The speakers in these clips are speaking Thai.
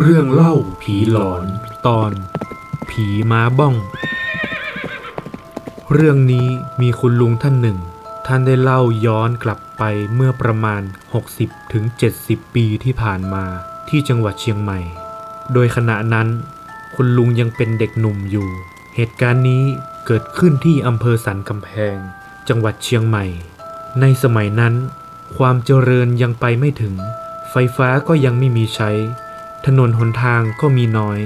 เรื่องเล่าผีหลอนตอน ผีม้าบ้อง เรื่องนี้มีคุณลุงท่านหนึ่ง ท่านได้เล่าย้อนกลับไปเมื่อประมาณ 60-70ถึงปีที่ผ่านมาที่จังหวัดเชียงใหม่ โดยขณะนั้น คุณลุงยังเป็นเด็กหนุ่มอยู่ เหตุการณ์นี้เกิดขึ้นที่อำเภอสันกำแพง จังหวัดเชียงใหม่ ในสมัยนั้น ความเจริญยังไปไม่ถึง ไฟฟ้าก็ยังไม่มีใช้ ถนนหนทางก็มีน้อย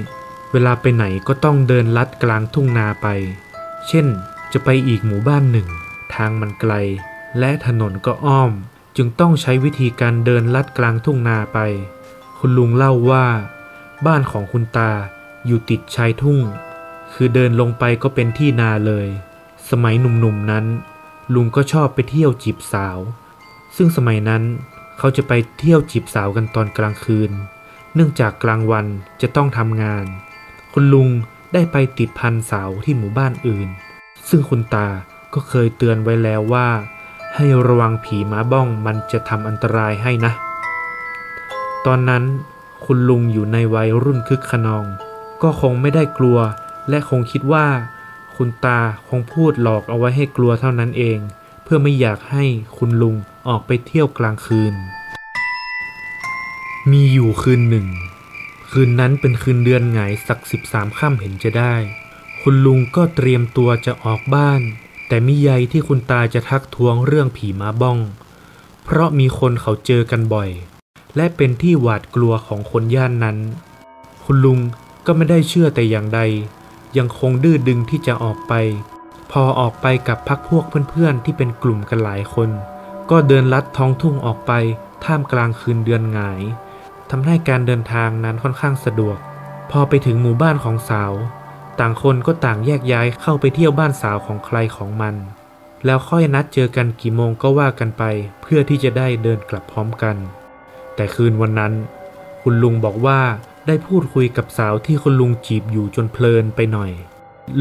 เวลาไปไหนก็ต้องเดินลัดกลางทุ่งนาไป เช่น จะไปอีกหมู่บ้านหนึ่ง ทางมันไกล และถนนก็อ้อม จึงต้องใช้วิธีการเดินลัดกลางทุ่งนาไป คุณลุงเล่าว่า บ้านของคุณตาอยู่ติดชายทุ่ง คือเดินลงไปก็เป็นที่นาเลย สมัยหนุ่มๆนั้น ลุงก็ชอบไปเที่ยวจีบสาว ซึ่งสมัยนั้นเขาจะไปเที่ยวจีบสาวกันตอนกลางคืน เนื่องจากกลางวันจะต้องทำงาน คุณลุงได้ไปติดพันสาวที่หมู่บ้านอื่น ซึ่งคุณตาก็เคยเตือนไว้แล้วว่า ให้ระวังผีม้าบ้องมันจะทำอันตรายให้นะ ตอนนั้นคุณลุงอยู่ในวัยรุ่นคึกขนอง ก็คงไม่ได้กลัว และคงคิดว่า คุณตาคงพูดหลอกเอาไว้ให้กลัวเท่านั้นเอง เพื่อไม่อยากให้คุณลุงออกไปเที่ยวกลางคืน มีอยู่คืนหนึ่ง คืนนั้นเป็นคืนเดือนหงสักสิบสามค่ำเห็นจะได้ คุณลุงก็เตรียมตัวจะออกบ้าน แต่มิใยที่คุณตาจะทักท้วงเรื่องผีมาบ้อง เพราะมีคนเขาเจอกันบ่อย และเป็นที่หวาดกลัวของคนย่านนั้น คุณลุงก็ไม่ได้เชื่อแต่อย่างใด ยังคงดื้อดึงที่จะออกไป พอออกไปกับพักพวกเพื่อนๆที่เป็นกลุ่มกันหลายคน ก็เดินลัดท้องทุ่งออกไปท่ามกลางคืนเดือนหงาย ทำให้การเดินทางนั้นค่อนข้างสะดวก พอไปถึงหมู่บ้านของสาว ต่างคนก็ต่างแยกย้ายเข้าไปเที่ยวบ้านสาวของใครของมัน แล้วค่อยนัดเจอกันกี่โมงก็ว่ากันไป เพื่อที่จะได้เดินกลับพร้อมกัน แต่คืนวันนั้น คุณลุงบอกว่าได้พูดคุยกับสาวที่คุณลุงจีบอยู่จนเพลินไปหน่อย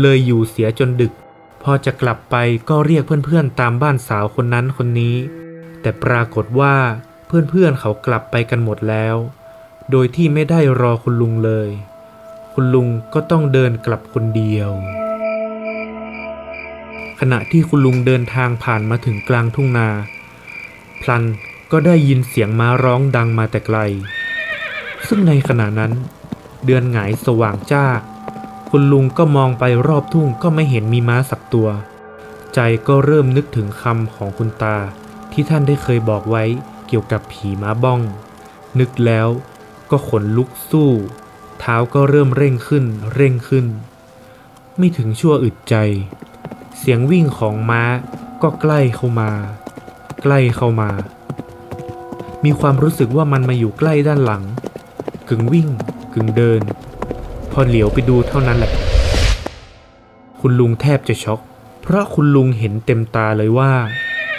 เลยอยู่เสียจนดึก พอจะกลับไปก็เรียกเพื่อนๆตามบ้านสาวคนนั้นคนนี้ แต่ปรากฏว่า เพื่อนๆเขากลับไปกันหมดแล้ว โดยที่ไม่ได้รอคุณลุงเลย คุณลุงก็ต้องเดินกลับคนเดียว ขณะที่คุณลุงเดินทางผ่านมาถึงกลางทุ่งนา พลันก็ได้ยินเสียงม้าร้องดังมาแต่ไกล ซึ่งในขณะนั้น เดือนหงายสว่างจ้า คุณลุงก็มองไปรอบทุ่งก็ไม่เห็นมีม้าสักตัว ใจก็เริ่มนึกถึงคำของคุณตาที่ท่านได้เคยบอกไว้ เกี่ยวกับผีม้าบ้อง นึกแล้วก็ขนลุกสู้ เท้าก็เริ่มเร่งขึ้นเร่งขึ้น ไม่ถึงชั่วอึดใจ เสียงวิ่งของม้าก็ใกล้เข้ามา ใกล้เข้ามา มีความรู้สึกว่ามันมาอยู่ใกล้ด้านหลัง กึ่งวิ่ง กึ่งเดิน พอเหลียวไปดูเท่านั้นแหละ คุณลุงแทบจะช็อก เพราะคุณลุงเห็นเต็มตาเลยว่า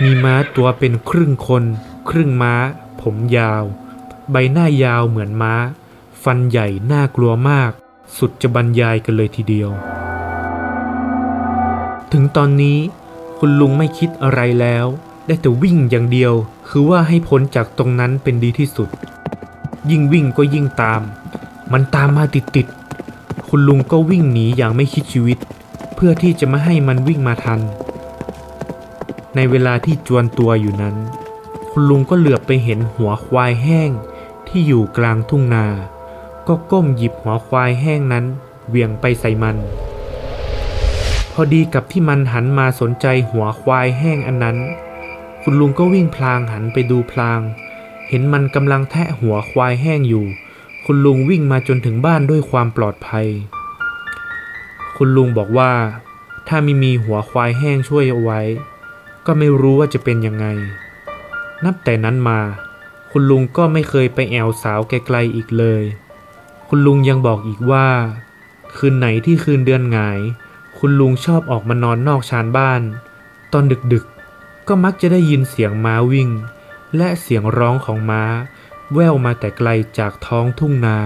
มีม้าตัวเป็นครึ่งคน ครึ่งม้า ผมยาว ใบหน้ายาวเหมือนม้า ฟันใหญ่น่ากลัวมาก สุดจะบรรยายกันเลยทีเดียว ถึงตอนนี้ คุณลุงไม่คิดอะไรแล้ว ได้แต่วิ่งอย่างเดียว คือว่าให้พ้นจากตรงนั้นเป็นดีที่สุด ยิ่งวิ่งก็ยิ่งตาม มันตามมาติดๆคุณลุงก็วิ่งหนีอย่างไม่คิดชีวิต เพื่อที่จะไม่ให้มันวิ่งมาทันในเวลาที่จวนตัวอยู่นั้น คุณลุงก็เหลือบไปเห็นหัวควายแห้งที่อยู่กลางทุ่งนา ก็ก้มหยิบหัวควายแห้งนั้นเวียงไปใส่มัน พอดีกับที่มันหันมาสนใจหัวควายแห้งอันนั้น คุณลุงก็วิ่งพลางหันไปดูพลาง เห็นมันกำลังแทะหัวควายแห้งอยู่ คุณลุงวิ่งมาจนถึงบ้านด้วยความปลอดภัย คุณลุงบอกว่า ถ้าไม่มีหัวควายแห้งช่วยเอาไว้ ก็ไม่รู้ว่าจะเป็นยังไง นับแต่นั้นมา คุณลุงก็ไม่เคยไปแอวสาวไกลๆอีกเลย คุณลุงยังบอกอีกว่า คืนไหนที่คืนเดือนหงาย คุณลุงชอบออกมานอนนอกชานบ้าน ตอนดึกๆ ก็มักจะได้ยินเสียงม้าวิ่ง และเสียงร้องของม้า แว่วมาแต่ไกลจากท้องทุ่งนา